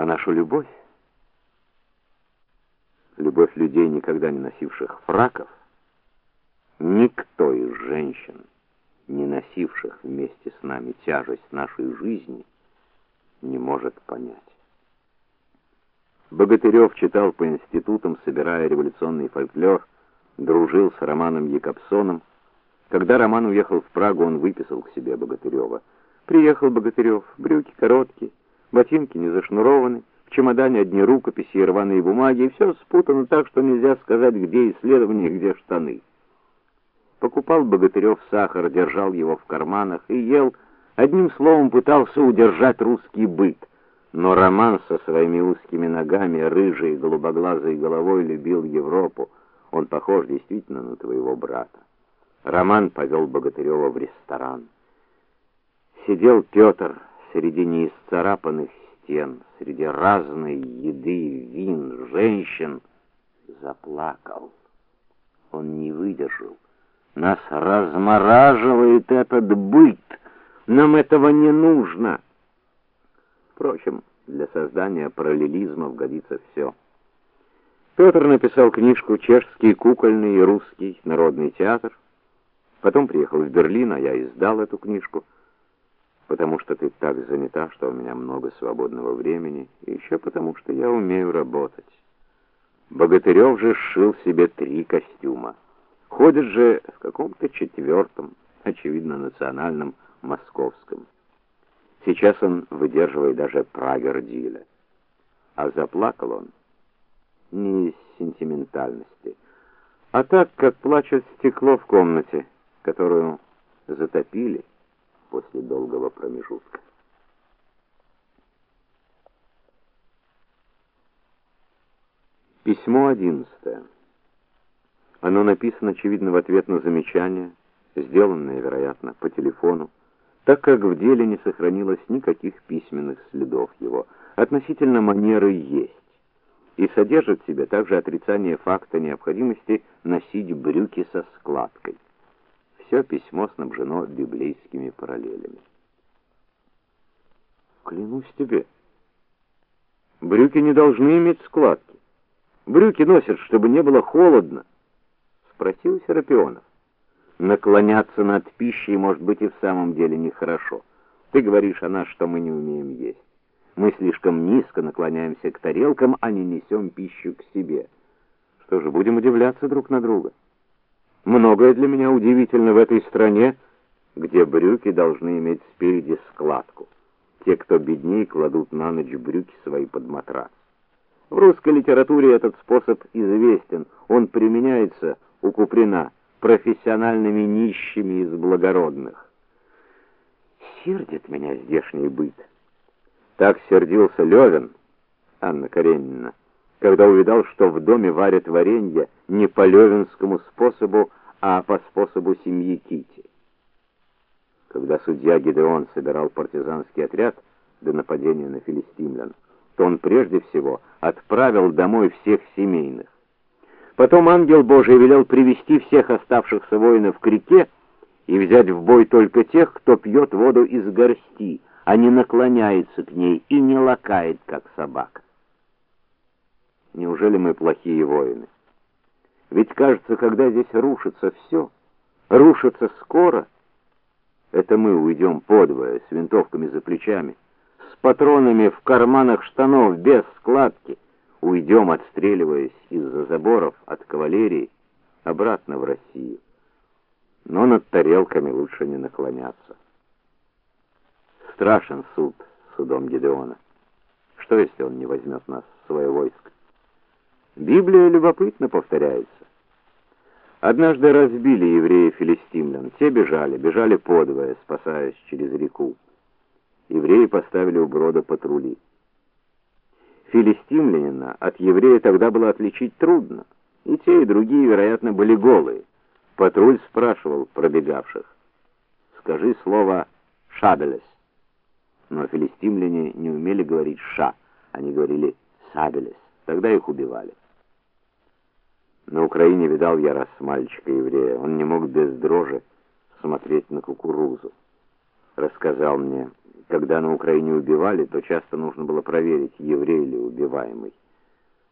А нашу любовь, любовь людей, никогда не носивших фраков, никто из женщин, не носивших вместе с нами тяжесть нашей жизни, не может понять. Богатырев читал по институтам, собирая революционный фольклор, дружил с Романом Якобсоном. Когда Роман уехал в Прагу, он выписал к себе Богатырева. Приехал Богатырев, брюки короткие, ботинки не зашнурованы, в чемодане одни рукописи и рваные бумаги, и все спутано так, что нельзя сказать, где исследования, где штаны. Покупал Богатырев сахар, держал его в карманах и ел, одним словом пытался удержать русский быт. Но Роман со своими узкими ногами, рыжей голубоглазой головой любил Европу. Он похож действительно на твоего брата. Роман повел Богатырева в ресторан. Сидел Петр среди неисцарапанных стен, среди разной еды, вин, женщин, заплакал. Он не выдержал. Нас размораживает этот быт. Нам этого не нужно. Впрочем, для создания параллелизмов годится все. Петр написал книжку Чешский кукольный и русский народный театр. Потом приехал в Берлин, а я издал эту книжку, потому что ты так занята, что у меня много свободного времени, и еще потому что я умею работать. Богатырев же сшил себе три костюма. Ходит же в каком-то четвертом, очевидно, национальном московском. Сейчас он выдерживает даже Прагер-Диля. А заплакал он не из сентиментальности, а так, как плачет стекло в комнате, которую затопили после долгого промежутка. Письмо одиннадцатое. Оно написано очевидно в ответ на замечание, сделанное, вероятно, по телефону так как в деле не сохранилось никаких письменных следов его. Относительно манеры есть и содержит в себе также отрицание факта необходимости носить брюки со складкой. Все письмо снабжено библейскими параллелями. Клянусь тебе, брюки не должны иметь складки. Брюки носят, чтобы не было холодно, спросил Серапионов. Наклоняться над пищей может быть и в самом деле нехорошо. Ты говоришь о нас, что мы не умеем есть. Мы слишком низко наклоняемся к тарелкам, а не несем пищу к себе. Что же, будем удивляться друг на друга. Многое для меня удивительно в этой стране, где брюки должны иметь спереди складку. Те, кто беднее, кладут на ночь брюки свои под матрас. В русской литературе этот способ известен. Он применяется у Куприна профессиональными нищими из благородных. Сердит меня здешний быт. Так сердился Левин, Анна Каренина, когда увидал, что в доме варят варенье не по левинскому способу, а по способу семьи Кити. Когда судья Гедеон собирал партизанский отряд для нападения на филистимлян, то он прежде всего отправил домой всех семейных. Потом ангел Божий велел привести всех оставшихся воинов к реке и взять в бой только тех, кто пьет воду из горсти, а не наклоняется к ней и не лакает, как собака. Неужели мы плохие воины? Ведь кажется, когда здесь рушится все, рушится скоро, это мы уйдем подвое с винтовками за плечами, с патронами в карманах штанов без складки уйдем, отстреливаясь из-за заборов от кавалерии, обратно в Россию. Но над тарелками лучше не наклоняться. Страшен суд судом Гедеона. Что если он не возьмет нас в свое войско? Библия любопытно повторяется. Однажды разбили евреи филистимлян. Те бежали, бежали подвое, спасаясь через реку. Евреи поставили у брода патрули филистимлянина от еврея тогда было отличить трудно. И те, и другие, вероятно, были голые. Патруль спрашивал пробегавших: "Скажи слово шабелес". Но филистимляне не умели говорить ша, они говорили сабелес. Тогда их убивали. На Украине видал я раз мальчика еврея. Он не мог без дрожи смотреть на кукурузу. Рассказал мне: Когда на Украине убивали, то часто нужно было проверить, еврей ли убиваемый.